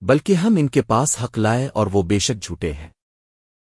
بلکہ ہم ان کے پاس حق لائے اور وہ بے شک جھوٹے ہیں۔